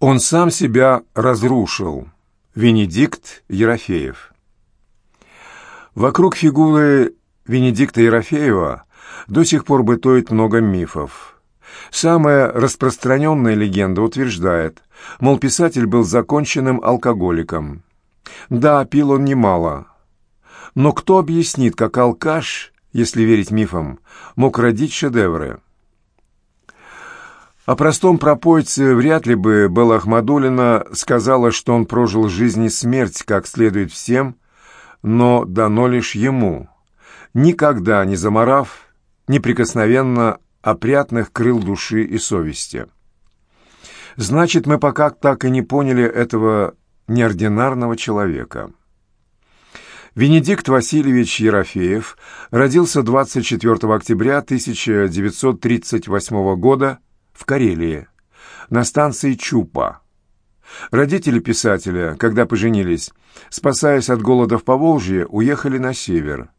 Он сам себя разрушил. Венедикт Ерофеев. Вокруг фигуры Венедикта Ерофеева до сих пор бытует много мифов. Самая распространенная легенда утверждает, мол, писатель был законченным алкоголиком. Да, пил он немало. Но кто объяснит, как алкаш, если верить мифам, мог родить шедевры? О простом пропойце вряд ли бы Белла Ахмадулина сказала, что он прожил жизнь и смерть, как следует всем, но дано лишь ему, никогда не заморав неприкосновенно опрятных крыл души и совести. Значит, мы пока так и не поняли этого неординарного человека. Венедикт Васильевич Ерофеев родился 24 октября 1938 года в Карелии, на станции Чупа. Родители писателя, когда поженились, спасаясь от голода в Поволжье, уехали на север.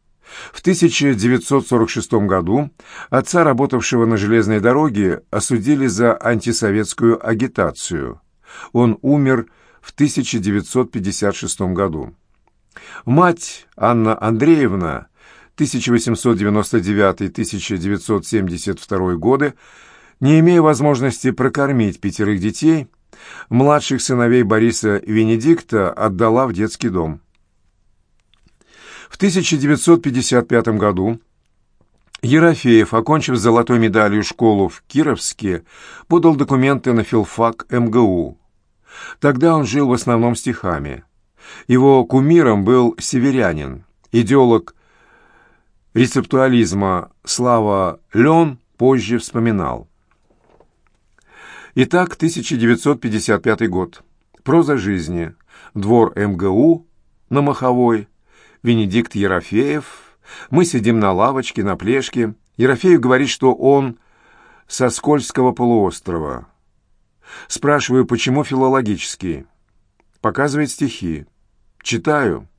В 1946 году отца, работавшего на железной дороге, осудили за антисоветскую агитацию. Он умер в 1956 году. Мать Анна Андреевна 1899-1972 годы, не имея возможности прокормить пятерых детей, младших сыновей Бориса Венедикта отдала в детский дом. В 1955 году Ерофеев, окончив золотой медалью школу в Кировске, подал документы на филфак МГУ. Тогда он жил в основном стихами. Его кумиром был северянин, идеолог рецептуализма Слава Лен позже вспоминал. Итак, 1955 год. Проза жизни. Двор МГУ на Маховой. Венедикт Ерофеев. Мы сидим на лавочке, на плешке. Ерофеев говорит, что он со Скользкого полуострова. Спрашиваю, почему филологический? Показывает стихи. Читаю.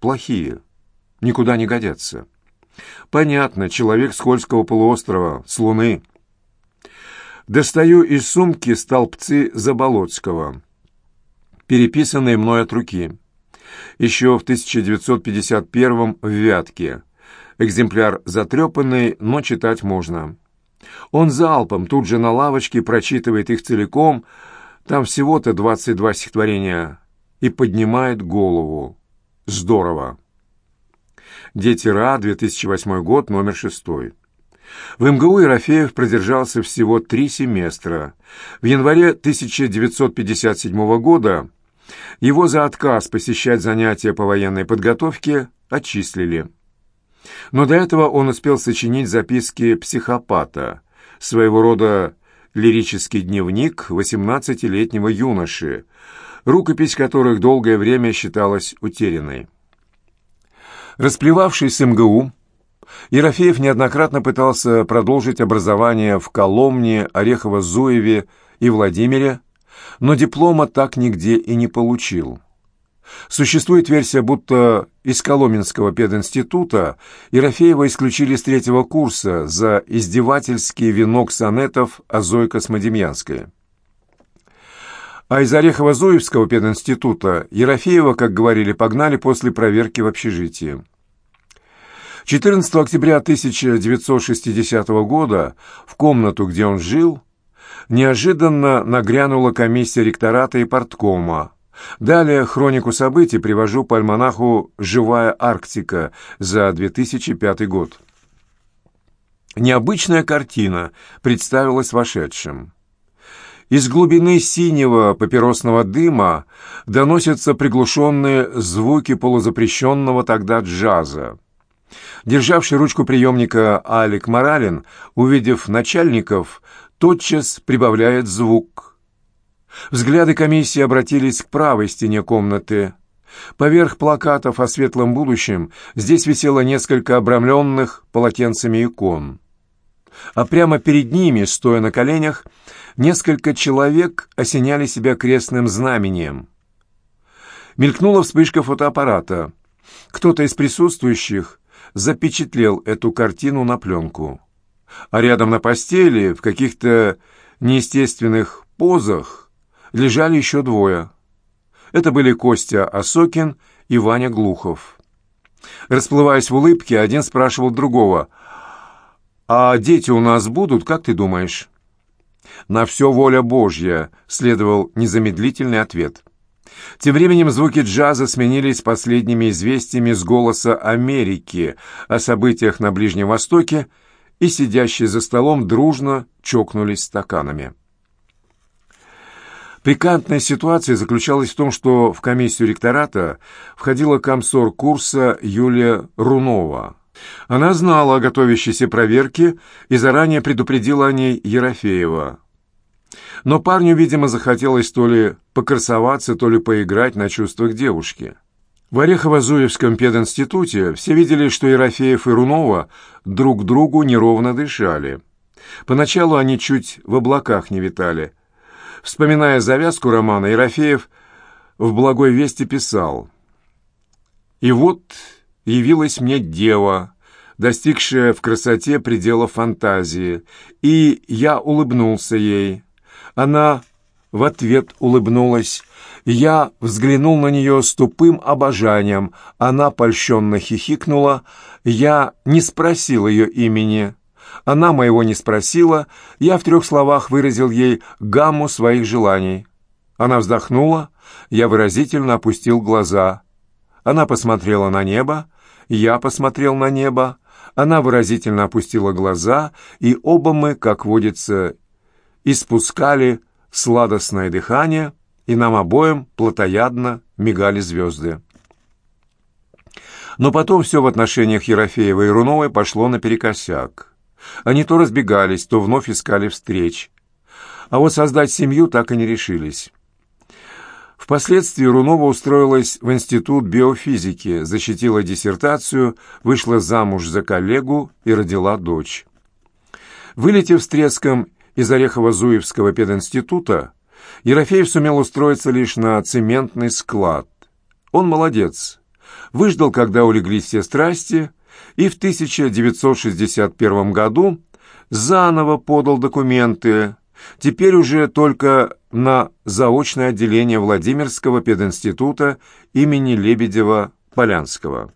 Плохие. Никуда не годятся. Понятно, человек Скользкого полуострова, с Луны. Достаю из сумки столбцы Заболоцкого, переписанные мной от руки. Еще в 1951 в Вятке. Экземпляр затрепанный, но читать можно. Он залпом тут же на лавочке прочитывает их целиком, там всего-то 22 стихотворения, и поднимает голову. Здорово. Дети Ра, 2008 год, номер шестой. В МГУ Ерофеев продержался всего три семестра. В январе 1957 года его за отказ посещать занятия по военной подготовке отчислили. Но до этого он успел сочинить записки психопата, своего рода лирический дневник 18-летнего юноши, рукопись которых долгое время считалась утерянной. Расплевавшись с МГУ, Ерофеев неоднократно пытался продолжить образование в Коломне, Орехово-Зуеве и Владимире, но диплома так нигде и не получил. Существует версия, будто из Коломенского пединститута Ерофеева исключили с третьего курса за издевательский венок сонетов Азой Космодемьянской. А из Орехово-Зуевского пединститута Ерофеева, как говорили, погнали после проверки в общежитии. 14 октября 1960 года в комнату, где он жил, неожиданно нагрянула комиссия ректората и порткома. Далее хронику событий привожу по альманаху «Живая Арктика» за 2005 год. Необычная картина представилась вошедшим. Из глубины синего папиросного дыма доносятся приглушенные звуки полузапрещенного тогда джаза. Державший ручку приемника Алик Моралин, увидев начальников, тотчас прибавляет звук. Взгляды комиссии обратились к правой стене комнаты. Поверх плакатов о светлом будущем здесь висело несколько обрамленных полотенцами икон. А прямо перед ними, стоя на коленях, несколько человек осеняли себя крестным знамением. Мелькнула вспышка фотоаппарата. Кто-то из присутствующих запечатлел эту картину на пленку. А рядом на постели, в каких-то неестественных позах, лежали еще двое. Это были Костя Осокин и Ваня Глухов. Расплываясь в улыбке, один спрашивал другого, «А дети у нас будут, как ты думаешь?» «На все воля Божья», — следовал незамедлительный ответ. Тем временем звуки джаза сменились последними известиями с голоса Америки о событиях на Ближнем Востоке, и сидящие за столом дружно чокнулись стаканами. Пикантная ситуация заключалась в том, что в комиссию ректората входила комсор курса Юлия Рунова. Она знала о готовящейся проверке и заранее предупредила о ней Ерофеева. Но парню, видимо, захотелось то ли покрасоваться, то ли поиграть на чувствах девушки. В Орехово-Зуевском пединституте все видели, что Ерофеев и Рунова друг другу неровно дышали. Поначалу они чуть в облаках не витали – Вспоминая завязку романа, Ерофеев в «Благой вести» писал «И вот явилась мне дева, достигшая в красоте предела фантазии, и я улыбнулся ей. Она в ответ улыбнулась. Я взглянул на нее с тупым обожанием. Она польщенно хихикнула. Я не спросил ее имени. Она моего не спросила, я в трех словах выразил ей гамму своих желаний. Она вздохнула, я выразительно опустил глаза. Она посмотрела на небо, я посмотрел на небо, она выразительно опустила глаза, и оба мы, как водится, испускали сладостное дыхание, и нам обоим плотоядно мигали звезды. Но потом все в отношениях Ерофеева и Руновой пошло наперекосяк. Они то разбегались, то вновь искали встреч. А вот создать семью так и не решились. Впоследствии Рунова устроилась в Институт биофизики, защитила диссертацию, вышла замуж за коллегу и родила дочь. Вылетев с треском из Орехово-Зуевского пединститута, Ерофеев сумел устроиться лишь на цементный склад. Он молодец. Выждал, когда улеглись все страсти – и в 1961 году заново подал документы, теперь уже только на заочное отделение Владимирского пединститута имени Лебедева-Полянского.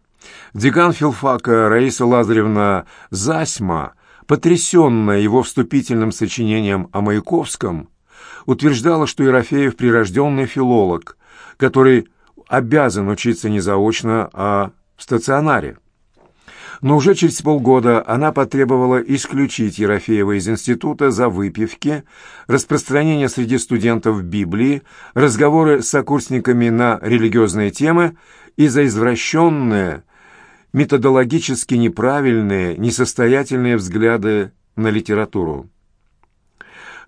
Декан филфака Раиса Лазаревна Засьма, потрясенная его вступительным сочинением о Маяковском, утверждала, что Ерофеев прирожденный филолог, который обязан учиться не заочно, а в стационаре. Но уже через полгода она потребовала исключить Ерофеева из института за выпивки, распространение среди студентов Библии, разговоры с сокурсниками на религиозные темы и за извращенные, методологически неправильные, несостоятельные взгляды на литературу.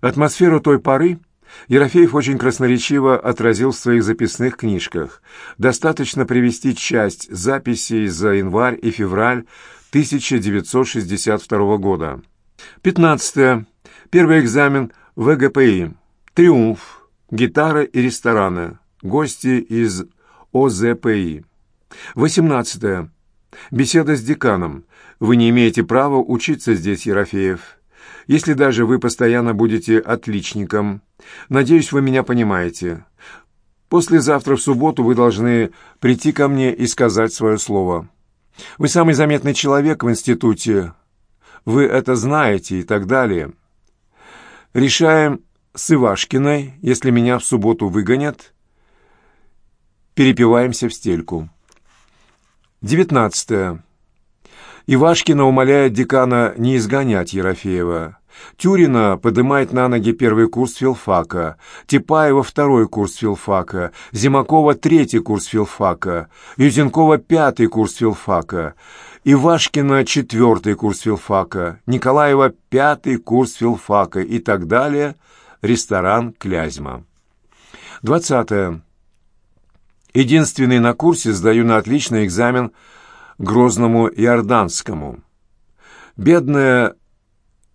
Атмосферу той поры Ерофеев очень красноречиво отразил в своих записных книжках. Достаточно привести часть записей за январь и февраль 1962 года. 15. Первый экзамен в ЭГПИ. Триумф. Гитара и рестораны. Гости из ОЗПИ. 18. Беседа с деканом. Вы не имеете права учиться здесь, Ерофеев. Если даже вы постоянно будете отличником, надеюсь, вы меня понимаете. Послезавтра в субботу вы должны прийти ко мне и сказать свое слово. Вы самый заметный человек в институте. Вы это знаете и так далее. Решаем с Ивашкиной, если меня в субботу выгонят, перепиваемся в стельку. Девятнадцатое. Ивашкина умоляет декана не изгонять Ерофеева. Тюрина поднимает на ноги первый курс филфака, Типаева второй курс филфака, Зимакова третий курс филфака, Юзенкова пятый курс филфака, Ивашкина четвертый курс филфака, Николаева пятый курс филфака и так далее. Ресторан Клязьма. Двадцатое. Единственный на курсе сдаю на отличный экзамен Грозному Иорданскому. Бедная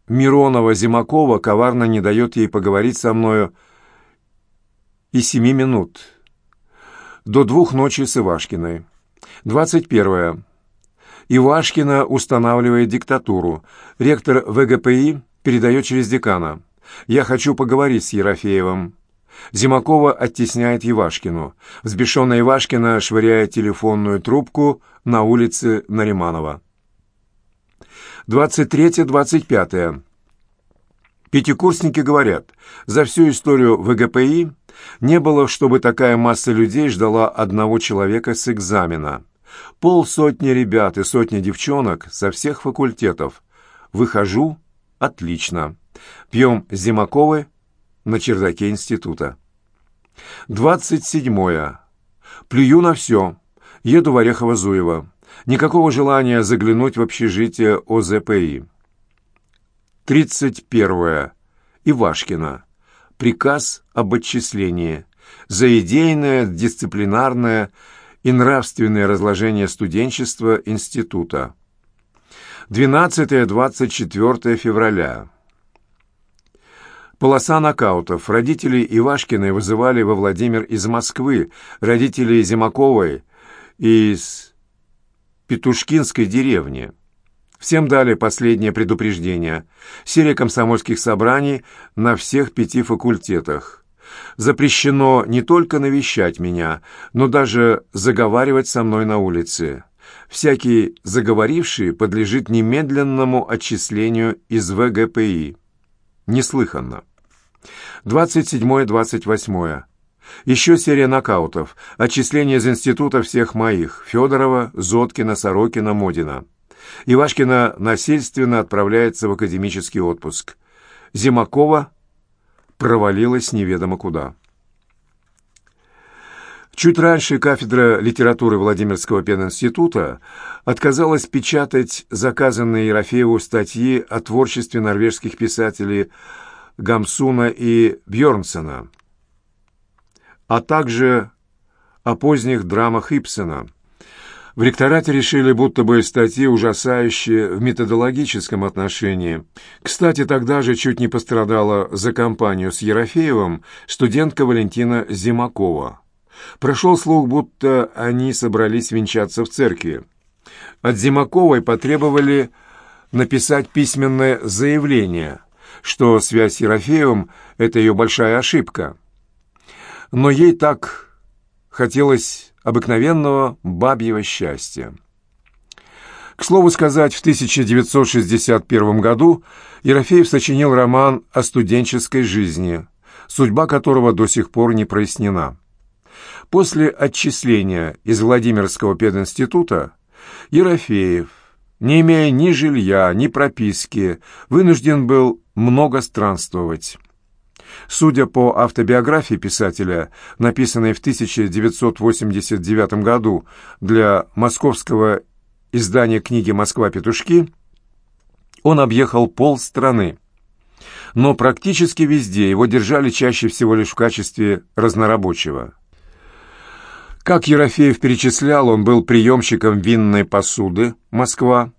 Миронова-Зимакова коварно не дает ей поговорить со мною и семи минут. До двух ночи с Ивашкиной. Двадцать первое. Ивашкина устанавливает диктатуру. Ректор ВГПИ передает через декана. «Я хочу поговорить с Ерофеевым». Зимакова оттесняет Ивашкину. Взбешенная Ивашкина швыряет телефонную трубку на улице Нариманова. 23-25. Пятикурсники говорят, за всю историю ВГПИ не было, чтобы такая масса людей ждала одного человека с экзамена. Полсотни ребят и сотни девчонок со всех факультетов. Выхожу – отлично. Пьем Зимаковы на чердаке института. 27. Плюю на все. Еду в Орехово-Зуево. Никакого желания заглянуть в общежитие ОЗПИ. 31. Ивашкина. Приказ об отчислении. За идейное, дисциплинарное и нравственное разложение студенчества института. 12-24 февраля. Полоса нокаутов. Родители Ивашкиной вызывали во Владимир из Москвы, родители Зимаковой из Петушкинской деревни. Всем дали последнее предупреждение. Серия комсомольских собраний на всех пяти факультетах. Запрещено не только навещать меня, но даже заговаривать со мной на улице. Всякий заговоривший подлежит немедленному отчислению из ВГПИ. Неслыханно. 27-28. Еще серия нокаутов. Отчисление из института всех моих. Федорова, Зоткина, Сорокина, Модина. Ивашкина насильственно отправляется в академический отпуск. Зимакова провалилась неведомо куда. Чуть раньше кафедра литературы Владимирского пединститута отказалась печатать заказанные Ерофееву статьи о творчестве норвежских писателей Гамсуна и Бьернсона, а также о поздних драмах Ипсена. В ректорате решили, будто бы статьи ужасающие в методологическом отношении. Кстати, тогда же чуть не пострадала за компанию с Ерофеевым студентка Валентина Зимакова. Прошел слух, будто они собрались венчаться в церкви. От Зимаковой потребовали написать письменное заявление, что связь с Ерофеевым — это ее большая ошибка. Но ей так хотелось обыкновенного бабьего счастья. К слову сказать, в 1961 году Ерофеев сочинил роман о студенческой жизни, судьба которого до сих пор не прояснена. После отчисления из Владимирского пединститута Ерофеев, не имея ни жилья, ни прописки, вынужден был много странствовать. Судя по автобиографии писателя, написанной в 1989 году для московского издания книги «Москва-петушки», он объехал полстраны. Но практически везде его держали чаще всего лишь в качестве разнорабочего. Как Ерофеев перечислял, он был приемщиком винной посуды «Москва»,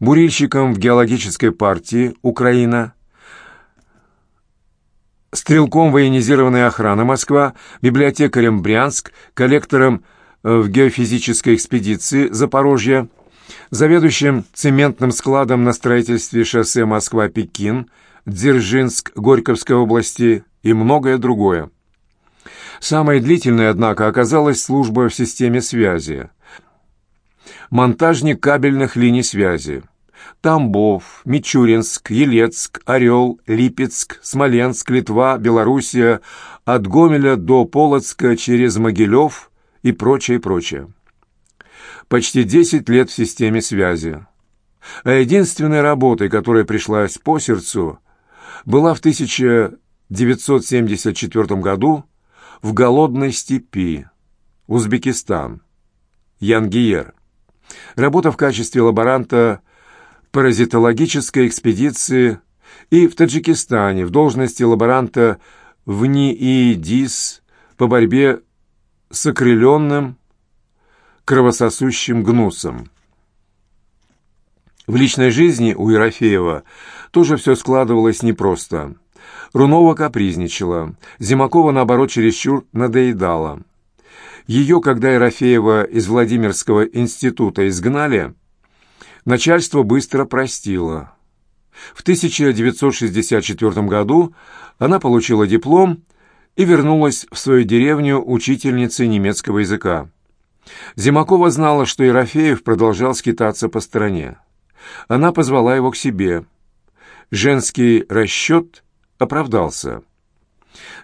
бурильщиком в геологической партии «Украина», стрелком военизированной охраны «Москва», библиотекарем «Брянск», коллектором э, в геофизической экспедиции «Запорожье», заведующим цементным складом на строительстве шоссе Москва-Пекин, Дзержинск, Горьковской области и многое другое. Самой длительной, однако, оказалась служба в системе связи. Монтажник кабельных линий связи. Тамбов, Мичуринск, Елецк, Орел, Липецк, Смоленск, Литва, Белоруссия, от Гомеля до Полоцка через Могилев и прочее, прочее. Почти 10 лет в системе связи. А единственной работой, которая пришлась по сердцу, была в 1974 году в голодной степи, Узбекистан, Янгиер. Работа в качестве лаборанта паразитологической экспедиции и в Таджикистане в должности лаборанта в НИИДИС по борьбе с окрыленным кровососущим гнусом. В личной жизни у Ерофеева тоже все складывалось непросто – Рунова капризничала, Зимакова, наоборот, чересчур надоедала. Ее, когда Ерофеева из Владимирского института изгнали, начальство быстро простило. В 1964 году она получила диплом и вернулась в свою деревню учительницей немецкого языка. Зимакова знала, что Ерофеев продолжал скитаться по стране. Она позвала его к себе. Женский расчет оправдался.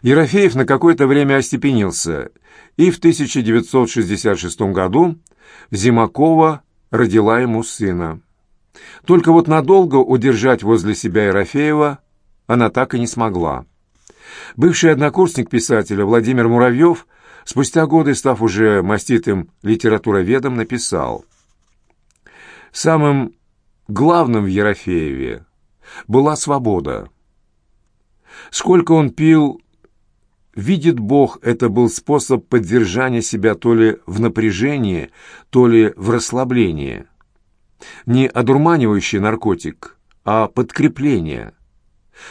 Ерофеев на какое-то время остепенился, и в 1966 году Зимакова родила ему сына. Только вот надолго удержать возле себя Ерофеева она так и не смогла. Бывший однокурсник писателя Владимир Муравьев, спустя годы став уже маститым литературоведом, написал «Самым главным в Ерофееве была свобода. Сколько он пил, видит Бог, это был способ поддержания себя то ли в напряжении, то ли в расслаблении. Не одурманивающий наркотик, а подкрепление.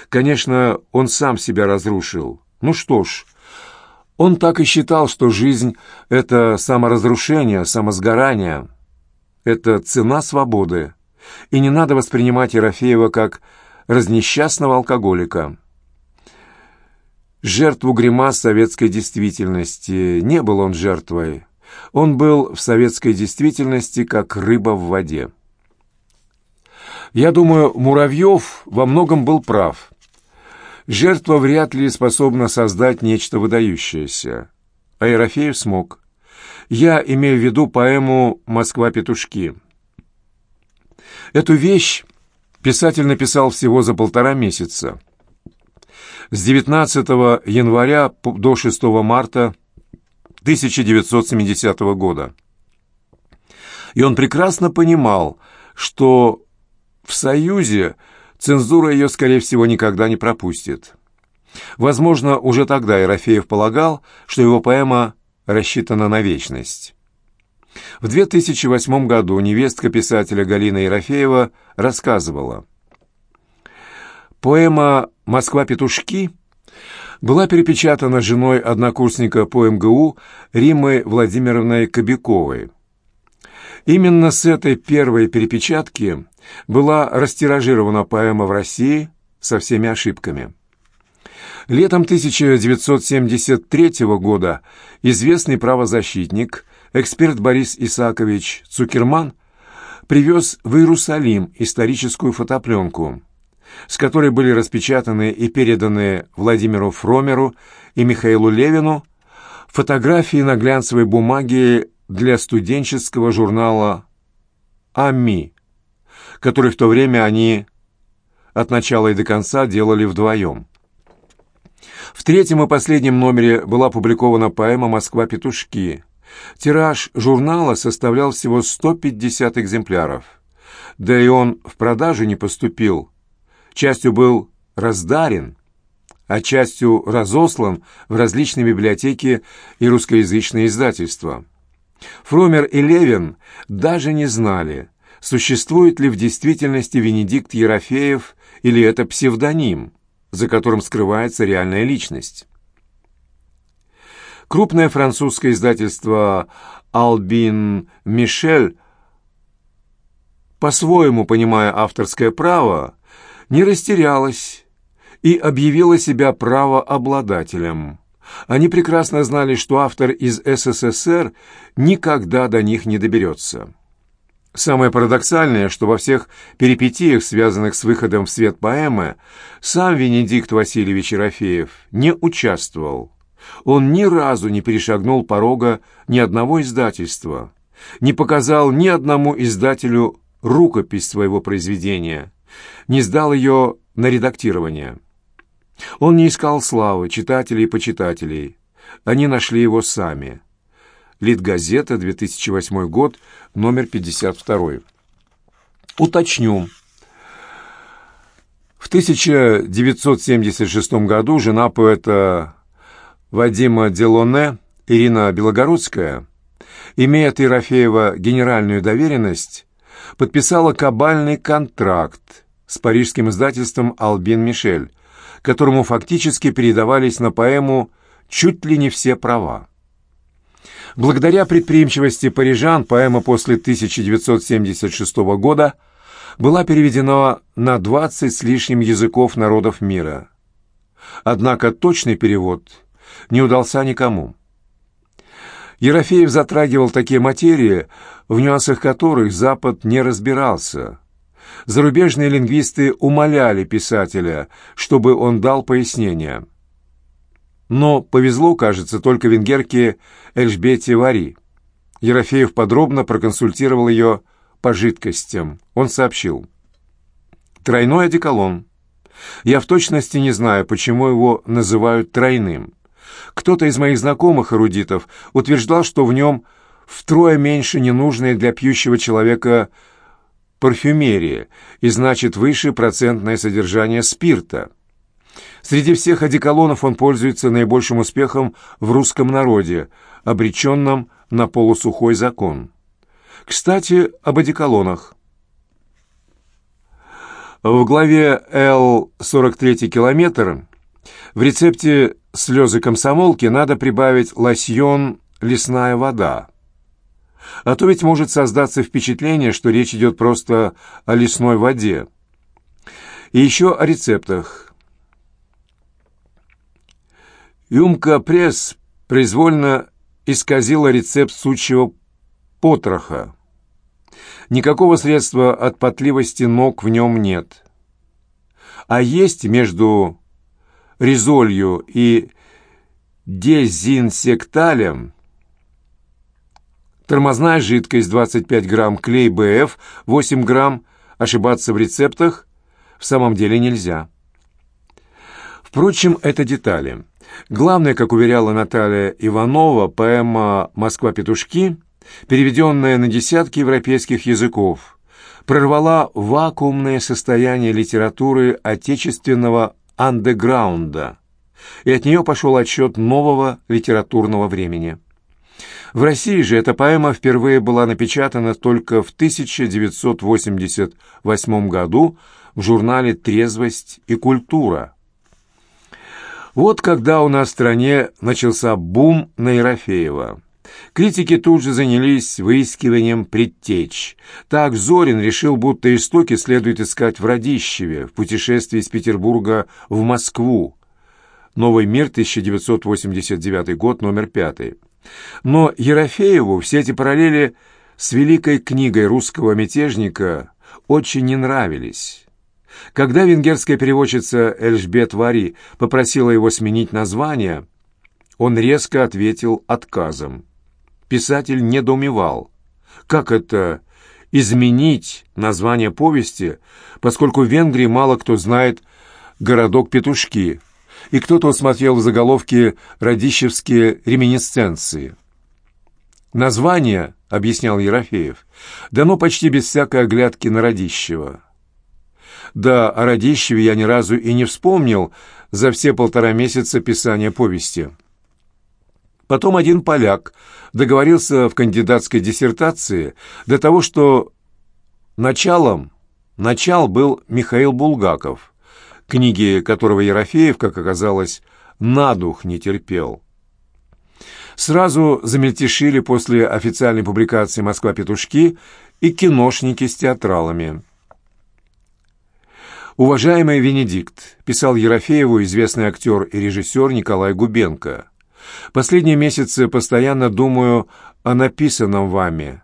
Конечно, он сам себя разрушил. Ну что ж, он так и считал, что жизнь — это саморазрушение, самосгорание. Это цена свободы. И не надо воспринимать Ерофеева как разнесчастного алкоголика. Жертву гримас советской действительности. Не был он жертвой. Он был в советской действительности как рыба в воде. Я думаю, Муравьев во многом был прав. Жертва вряд ли способна создать нечто выдающееся. А Ерофеев смог. Я имею в виду поэму «Москва-петушки». Эту вещь писатель написал всего за полтора месяца. С 19 января до 6 марта 1970 года. И он прекрасно понимал, что в Союзе цензура ее, скорее всего, никогда не пропустит. Возможно, уже тогда Ерофеев полагал, что его поэма рассчитана на вечность. В 2008 году невестка писателя Галина Ерофеева рассказывала. Поэма «Москва-петушки» была перепечатана женой однокурсника по МГУ Риммой Владимировной Кобяковой. Именно с этой первой перепечатки была растиражирована поэма в России со всеми ошибками. Летом 1973 года известный правозащитник, эксперт Борис Исакович Цукерман привез в Иерусалим историческую фотопленку, с которой были распечатаны и переданы Владимиру Фромеру и Михаилу Левину фотографии на глянцевой бумаге для студенческого журнала «Ами», который в то время они от начала и до конца делали вдвоем. В третьем и последнем номере была опубликована поэма «Москва-петушки». Тираж журнала составлял всего 150 экземпляров. Да и он в продажу не поступил. Частью был раздарен, а частью разослан в различные библиотеки и русскоязычные издательства. Фромер и Левин даже не знали, существует ли в действительности Венедикт Ерофеев или это псевдоним, за которым скрывается реальная личность. Крупное французское издательство «Албин Мишель», по-своему понимая авторское право, не растерялось и объявило себя правообладателем. Они прекрасно знали, что автор из СССР никогда до них не доберется. Самое парадоксальное, что во всех перипетиях, связанных с выходом в свет поэмы, сам Венедикт Васильевич Ерофеев не участвовал. Он ни разу не перешагнул порога ни одного издательства, не показал ни одному издателю рукопись своего произведения, не сдал ее на редактирование. Он не искал славы читателей и почитателей. Они нашли его сами. Литгазета, 2008 год, номер 52. Уточню. В 1976 году жена поэта Вадима Делоне, Ирина Белогородская, имея от Ерофеева генеральную доверенность, подписала кабальный контракт с парижским издательством «Албин Мишель», которому фактически передавались на поэму чуть ли не все права. Благодаря предприимчивости парижан поэма после 1976 года была переведена на 20 с лишним языков народов мира. Однако точный перевод не удался никому. Ерофеев затрагивал такие материи, в нюансах которых Запад не разбирался. Зарубежные лингвисты умоляли писателя, чтобы он дал пояснения. Но повезло, кажется, только венгерке Эльжбете Вари. Ерофеев подробно проконсультировал ее по жидкостям. Он сообщил. «Тройной одеколон. Я в точности не знаю, почему его называют тройным. Кто-то из моих знакомых эрудитов утверждал, что в нем втрое меньше ненужной для пьющего человека парфюмерии и значит выше процентное содержание спирта. Среди всех одеколонов он пользуется наибольшим успехом в русском народе, обреченном на полусухой закон. Кстати, об одеколонах. В главе «Л-43 километр» в рецепте «Слезы комсомолки» надо прибавить лосьон «Лесная вода». А то ведь может создаться впечатление, что речь идет просто о лесной воде. И еще о рецептах. Юмка Пресс произвольно исказила рецепт сучьего потроха. Никакого средства от потливости ног в нем нет. А есть между резолью и дезинсекталем тормозная жидкость 25 грамм, клей БФ 8 грамм, ошибаться в рецептах в самом деле нельзя. Впрочем, это детали. Главное, как уверяла Наталья Иванова, поэма «Москва-петушки», переведенная на десятки европейских языков, прорвала вакуумное состояние литературы отечественного андеграунда, и от нее пошел отсчет нового литературного времени. В России же эта поэма впервые была напечатана только в 1988 году в журнале «Трезвость и культура», вот когда у нас в стране начался бум на Ерофеева. Критики тут же занялись выискиванием предтеч. Так Зорин решил, будто истоки следует искать в Радищеве, в путешествии из Петербурга в Москву. «Новый мир», 1989 год, номер пятый. Но Ерофееву все эти параллели с великой книгой русского мятежника очень не нравились. Когда венгерская переводчица Эльжбет Вари попросила его сменить название, он резко ответил отказом. Писатель недоумевал. Как это изменить название повести, поскольку в Венгрии мало кто знает «Городок Петушки», и кто-то усмотрел в заголовке «Радищевские реминисценции». Название, объяснял Ерофеев, дано почти без всякой оглядки на Радищева. Да, о Радищеве я ни разу и не вспомнил за все полтора месяца писания повести. Потом один поляк договорился в кандидатской диссертации до того, что началом, начал был Михаил Булгаков, книги которого Ерофеев, как оказалось, на дух не терпел. Сразу замельтешили после официальной публикации «Москва-петушки» и киношники с театралами. «Уважаемый Венедикт», — писал Ерофееву известный актер и режиссер Николай Губенко, «последние месяцы постоянно думаю о написанном вами.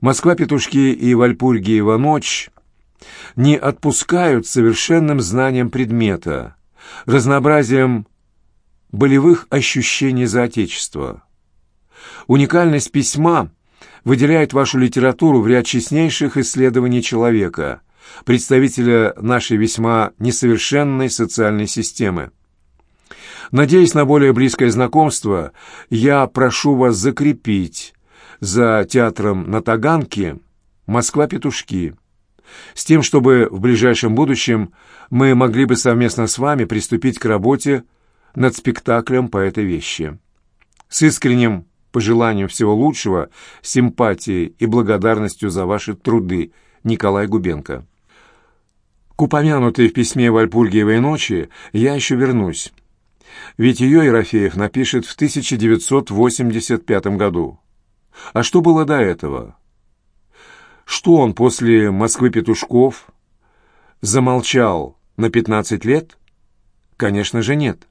Москва-петушки и Вальпургиева ночь не отпускают совершенным знанием предмета, разнообразием болевых ощущений за Отечество. Уникальность письма выделяет вашу литературу в ряд честнейших исследований человека — представителя нашей весьма несовершенной социальной системы. Надеясь на более близкое знакомство, я прошу вас закрепить за театром на Таганке «Москва-петушки», с тем, чтобы в ближайшем будущем мы могли бы совместно с вами приступить к работе над спектаклем по этой вещи. С искренним пожеланием всего лучшего, симпатией и благодарностью за ваши труды, Николай Губенко. К упомянутой в письме Вальпургиевой ночи я еще вернусь. Ведь ее Ерофеев напишет в 1985 году. А что было до этого? Что он после «Москвы петушков» замолчал на 15 лет? Конечно же нет.